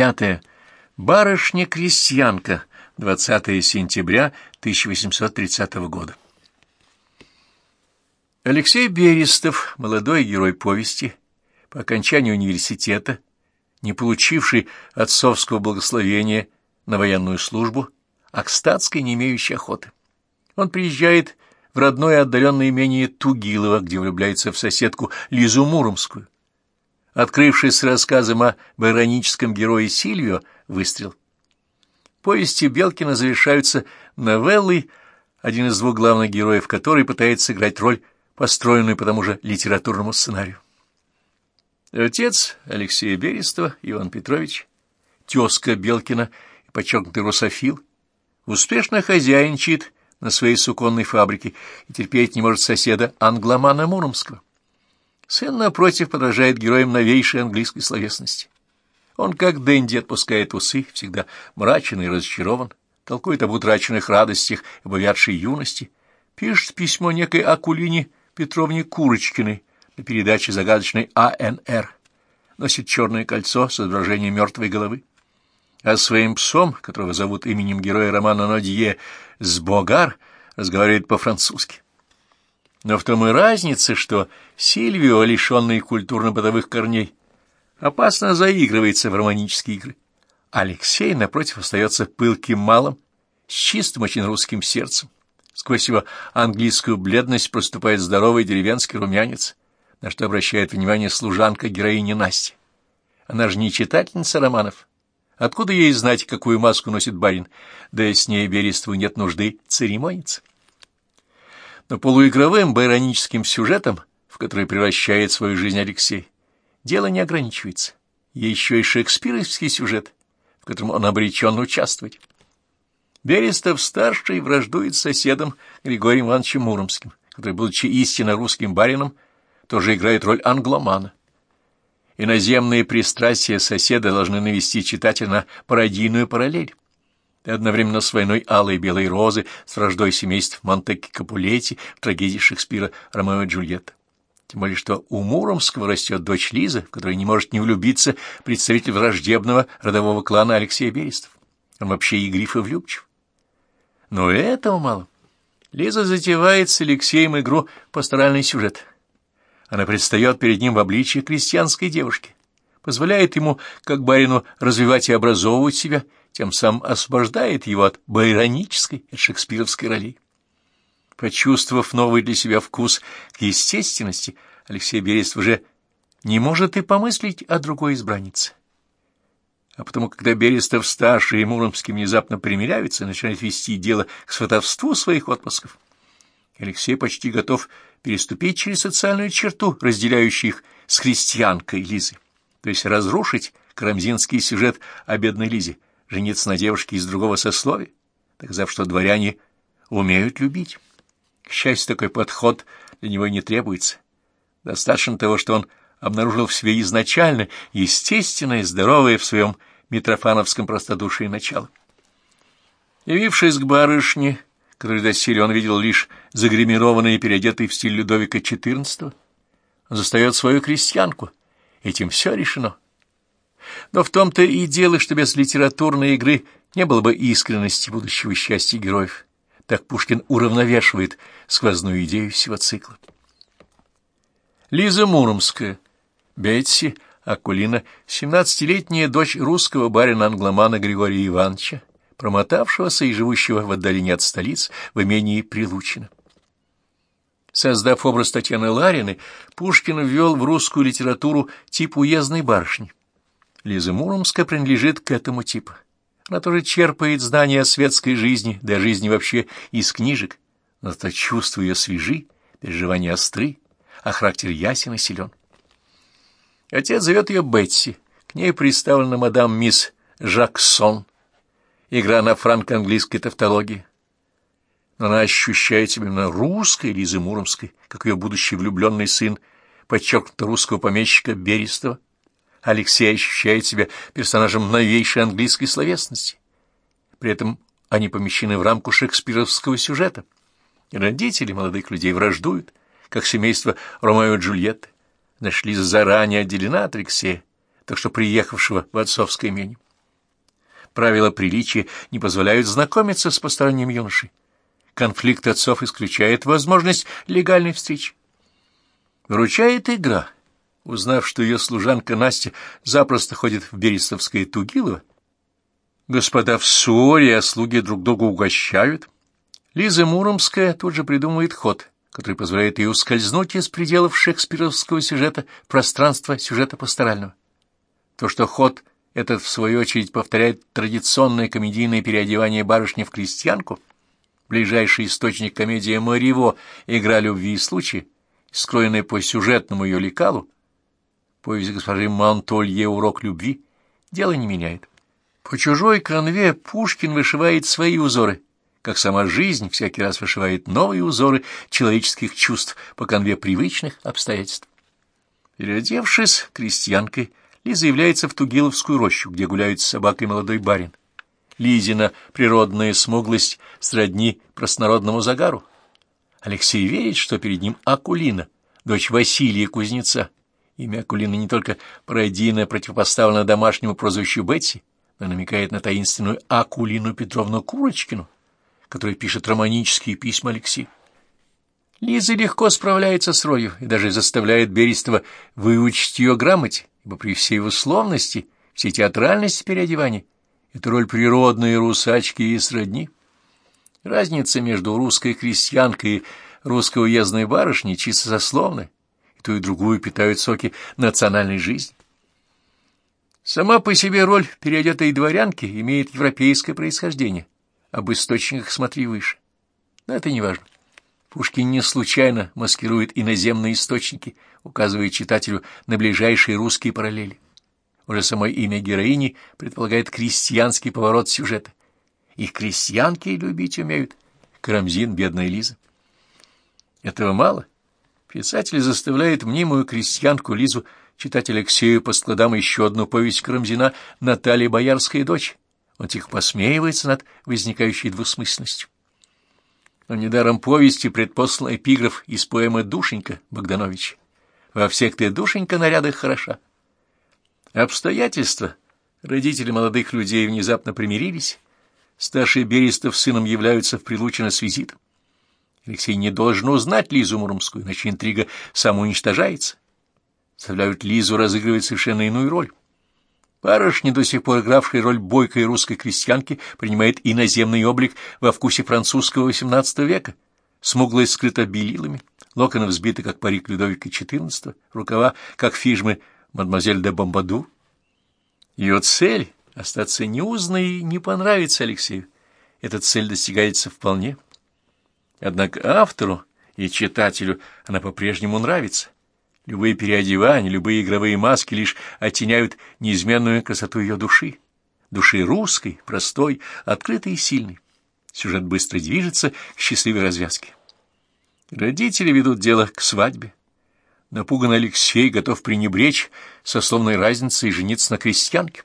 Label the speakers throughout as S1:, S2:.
S1: Пятое. Барышня-крестьянка. 20 сентября 1830 года. Алексей Берестов, молодой герой повести, по окончании университета, не получивший отцовского благословения на военную службу, а к статской не имеющий охоты. Он приезжает в родное отдаленное имение Тугилово, где влюбляется в соседку Лизу Муромскую. Открывшись рассказом о байроническом герое Сильвио, выстрел. Повести Белкина завершаются новеллой, один из двух главных героев которой пытается сыграть роль, построенную по тому же литературному сценарию. Отец Алексея Берестова, Иван Петрович, тезка Белкина и подчеркнутый русофил, успешно хозяйничает на своей суконной фабрике и терпеть не может соседа англомана Муромского. Сын, напротив, подражает героям новейшей английской словесности. Он, как Дэнди, отпускает усы, всегда мрачен и разочарован, толкует об утраченных радостях и увядшей юности, пишет письмо некой Акулине Петровне Курочкиной на передаче загадочной АНР, носит черное кольцо с изображением мертвой головы а своим псом, которого зовут именем героя романа Нодье, Сбогар, разговаривает по-французски. Но в том и разница, что Сильвио, лишенный культурно-бытовых корней, опасно заигрывается в романические игры. Алексей, напротив, остается пылким малым, с чистым очень русским сердцем. Сквозь его английскую бледность проступает здоровый деревенский румянец, на что обращает внимание служанка героини Насти. Она же не читательница романов, Откуда ей знать, какую маску носит барин? Да и с ней Берестову нет нужды церемониться. Но полуигровым байроническим сюжетом, в который превращает свою жизнь Алексей, дело не ограничивается. Еще и шекспировский сюжет, в котором он обречен участвовать. Берестов-старший враждует с соседом Григорием Ивановичем Муромским, который, будучи истинно русским барином, тоже играет роль англомана. Иноземные пристрастия соседа должны навести читателя на пародийную параллель. И одновременно с войной алой и белой розы с враждой семейств Монтекки Капулетти в трагедии Шекспира «Ромео и Джульетта». Тем более, что у Муромского растет дочь Лиза, в которой не может не влюбиться представитель враждебного родового клана Алексея Берестов. Он вообще игрив и влюбчив. Но этого мало. Лиза затевает с Алексеем игру «Пасторальный сюжет». Она предстает перед ним в обличии крестьянской девушки, позволяет ему, как барину, развивать и образовывать себя, тем самым освобождает его от байронической и шекспировской ролей. Почувствовав новый для себя вкус к естественности, Алексей Берест уже не может и помыслить о другой избраннице. А потому, когда Берестов старший и Муромский внезапно примиряются и начинают вести дело к сватовству своих отпусков, Алексей почти готов переступить через социальную черту, разделяющую их с христианкой Лизой, то есть разрушить карамзинский сюжет о бедной Лизе, жениться на девушке из другого сословия, доказав, что дворяне умеют любить. К счастью, такой подход для него не требуется. Достаточно того, что он обнаружил в себе изначально естественное, здоровое в своем митрофановском простодушии начало. Явившись к барышне, который доселе он видел лишь загримированный и переодетый в стиль Людовика XIV, он застает свою крестьянку. Этим все решено. Но в том-то и дело, что без литературной игры не было бы искренности будущего счастья героев. Так Пушкин уравновешивает сквозную идею всего цикла. Лиза Муромская, Бетси Акулина, семнадцатилетняя дочь русского барина-англомана Григория Ивановича, промотавшегося и живущего в отдалении от столиц в имении Прилучино. Создав образ Татьяны Ларины, Пушкин ввел в русскую литературу тип уездной барышни. Лиза Муромская принадлежит к этому типу. Она тоже черпает знания о светской жизни, да жизни вообще из книжек, но то чувства ее свежи, переживания остры, а характер ясен и силен. Отец зовет ее Бетси, к ней представлена мадам мисс Жаксон, игра на франко-английской тавтологии. Но она ощущает себя именно русской Лизы Муромской, как ее будущий влюбленный сын, подчеркнуто русского помещика Берестова. Алексей ощущает себя персонажем новейшей английской словесности. При этом они помещены в рамку шекспировского сюжета. И родители молодых людей враждуют, как семейство Ромео и Джульетты. Нашли заранее отделена от Алексея, так что приехавшего в отцовское имение. правила приличия не позволяют знакомиться с посторонним юношей. Конфликт отцов исключает возможность легальной встречи. Выручает игра. Узнав, что ее служанка Настя запросто ходит в Берестовское Тугилово, господа в ссоре, а слуги друг друга угощают. Лиза Муромская тут же придумывает ход, который позволяет ей ускользнуть из пределов шекспировского сюжета в пространство сюжета пасторального. То, что ход этот, в свою очередь, повторяет традиционное комедийное переодевание барышни в крестьянку, ближайший источник комедии Мариво «Игра любви и случая», скроенная по сюжетному ее лекалу, повесть госпожи Монтолье «Урок любви», дело не меняет. По чужой конве Пушкин вышивает свои узоры, как сама жизнь всякий раз вышивает новые узоры человеческих чувств по конве привычных обстоятельств. Переодевшись крестьянкой, Лиза является в Тугиловскую рощу, где гуляют с собакой молодой барин. Лизина природная смуглость сродни простонародному загару. Алексей верит, что перед ним Акулина, дочь Василия Кузнеца. Имя Акулины не только пародийно противопоставлено домашнему прозвищу Бетси, но намекает на таинственную Акулину Петровну Курочкину, которая пишет романические письма Алексею. Лиза легко справляется с ролью и даже заставляет Берестова выучить ее грамоте, ибо при всей условности, всей театральности переодевания, это роль природной русачки и сродни. Разница между русской крестьянкой и русской уездной барышней чисто сословная, и ту и другую питают соки национальной жизни. Сама по себе роль переодетой дворянки имеет европейское происхождение, об источниках смотри выше. Но это не важно. Пушкин не случайно маскирует иноземные источники, указывая читателю на ближайшие русские параллели. Уже само имя героини предполагает крестьянский поворот сюжета. Их крестьянки любить умеют. Карамзин, бедная Лиза. Этого мало. Писатель заставляет мнимую крестьянку Лизу читать Алексею по складам еще одну повесть Карамзина «Наталья Боярская дочь». Он тихо посмеивается над возникающей двусмысленностью но недаром повести предпослан эпиграф из поэмы «Душенька» Богдановича. «Во всех ты, душенька, нарядах хороша». Обстоятельства. Родители молодых людей внезапно примирились. Старший Берестов с сыном являются в Прилучино с визитом. Алексей не должен узнать Лизу Муромскую, иначе интрига самоуничтожается. Заставляют Лизу разыгрывать совершенно иную роль. Барышня, до сих пор игравшая роль бойкой русской крестьянки, принимает иноземный облик во вкусе французского XVIII века. Смуглость скрыта белилами, локоны взбиты, как парик Людовика XIV, рукава, как фижмы мадемуазель де Бомбаду. Ее цель — остаться неузнанной и не понравится Алексею. Эта цель достигается вполне. Однако автору и читателю она по-прежнему нравится. Любые переодевания, любые игровые маски лишь оттеняют неизменную красоту ее души. Души русской, простой, открытой и сильной. Сюжет быстро движется к счастливой развязке. Родители ведут дело к свадьбе. Напуганный Алексей готов пренебречь сословной разницей и жениться на крестьянке.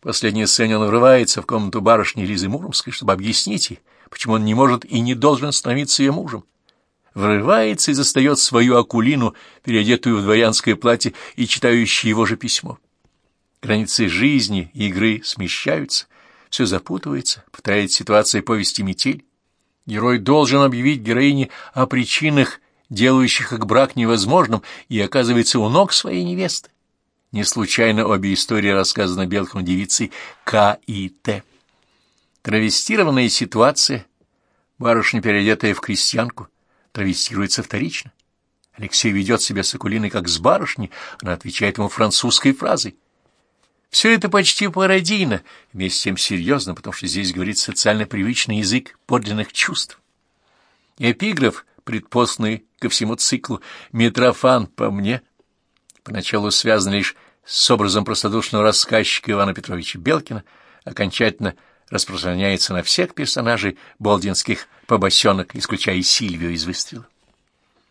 S1: Последняя сцена он врывается в комнату барышни Лизы Муромской, чтобы объяснить ей, почему он не может и не должен становиться ее мужем врывается и застает свою Акулину, переодетую в дворянское платье и читающую его же письмо. Границы жизни и игры смещаются, все запутывается, повторяет ситуация повести «Метель». Герой должен объявить героине о причинах, делающих их брак невозможным, и оказывается у ног своей невесты. Не случайно обе истории рассказаны белком девицей К и Т. Травестированная ситуация, барышня, переодетая в крестьянку, травестируется вторично. Алексей ведет себя с Акулиной как с барышней, она отвечает ему французской фразой. Все это почти пародийно, вместе с тем серьезно, потому что здесь говорит социально привычный язык подлинных чувств. Эпиграф, предпосланный ко всему циклу «Митрофан по мне», поначалу связан лишь с образом простодушного рассказчика Ивана Петровича Белкина, окончательно распространяется на всех персонажей болдинских побосенок, исключая Сильвию из выстрела.